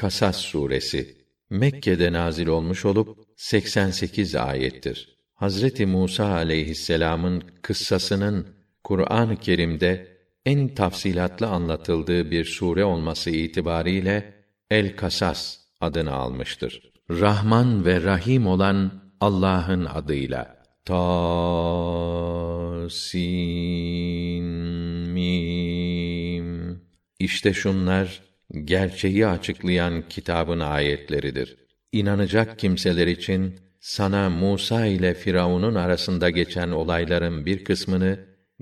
Kasas suresi Mekke'de nazil olmuş olup 88 ayettir. Hazreti Musa aleyhisselam'ın kıssasının Kur'an-ı Kerim'de en tafsilatlı anlatıldığı bir sure olması itibariyle El Kasas adını almıştır. Rahman ve Rahim olan Allah'ın adıyla. Ta sin mim. İşte şunlar gerçeği açıklayan kitabın ayetleridir. İnanacak kimseler için sana Musa ile Firavun'un arasında geçen olayların bir kısmını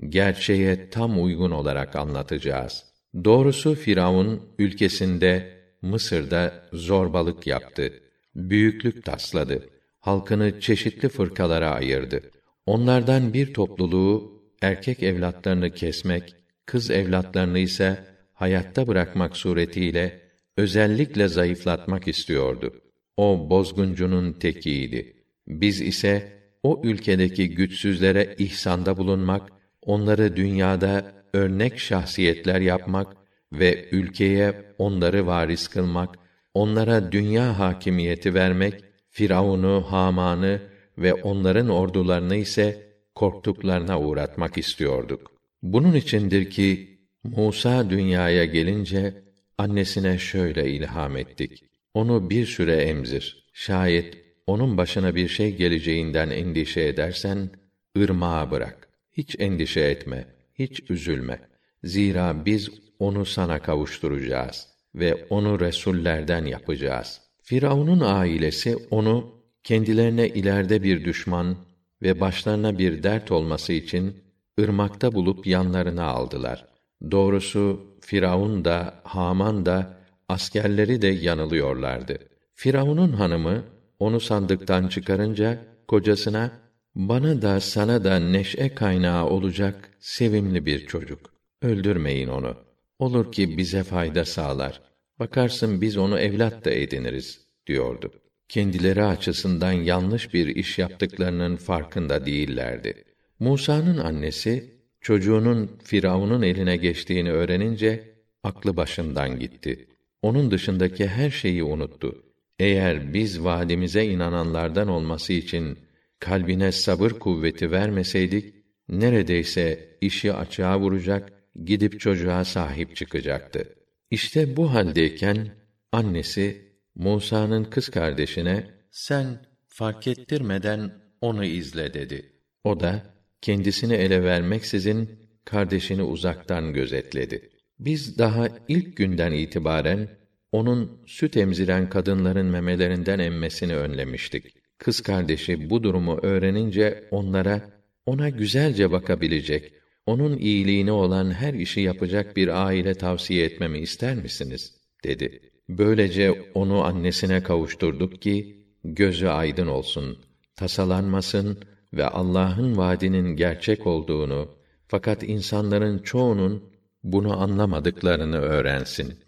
gerçeğe tam uygun olarak anlatacağız. Doğrusu Firavun ülkesinde Mısır'da zorbalık yaptı. Büyüklük tasladı. Halkını çeşitli fırkalara ayırdı. Onlardan bir topluluğu erkek evlatlarını kesmek, kız evlatlarını ise hayatta bırakmak suretiyle özellikle zayıflatmak istiyordu. O bozguncunun tekiydi. Biz ise o ülkedeki güçsüzlere ihsanda bulunmak, onları dünyada örnek şahsiyetler yapmak ve ülkeye onları varis kılmak, onlara dünya hakimiyeti vermek, Firavun'u, Haman'ı ve onların ordularını ise korktuklarına uğratmak istiyorduk. Bunun içindir ki Musa dünyaya gelince annesine şöyle ilham ettik. Onu bir süre emzir. Şayet onun başına bir şey geleceğinden endişe edersen ırmağa bırak. Hiç endişe etme, hiç üzülme. Zira biz onu sana kavuşturacağız ve onu resullerden yapacağız. Firavun'un ailesi onu kendilerine ileride bir düşman ve başlarına bir dert olması için ırmakta bulup yanlarına aldılar. Doğrusu Firavun da Haman da askerleri de yanılıyorlardı. Firavun'un hanımı onu sandıktan çıkarınca kocasına bana da sana da neşe kaynağı olacak sevimli bir çocuk. Öldürmeyin onu. Olur ki bize fayda sağlar. Bakarsın biz onu evlat da ediniriz diyordu. Kendileri açısından yanlış bir iş yaptıklarının farkında değillerdi. Musa'nın annesi çocuğunun Firavun'un eline geçtiğini öğrenince aklı başından gitti. Onun dışındaki her şeyi unuttu. Eğer biz vaadimize inananlardan olması için kalbine sabır kuvveti vermeseydik neredeyse işi açığa vuracak, gidip çocuğa sahip çıkacaktı. İşte bu haldeyken annesi Musa'nın kız kardeşine sen fark ettirmeden onu izle dedi. O da kendisini ele vermeksizin kardeşini uzaktan gözetledi. Biz daha ilk günden itibaren onun süt emziren kadınların memelerinden emmesini önlemiştik. Kız kardeşi bu durumu öğrenince onlara ona güzelce bakabilecek, onun iyiliğine olan her işi yapacak bir aile tavsiye etmemi ister misiniz? dedi. Böylece onu annesine kavuşturduk ki gözü aydın olsun, tasalanmasın ve Allah'ın vaadinin gerçek olduğunu fakat insanların çoğunun bunu anlamadıklarını öğrensin.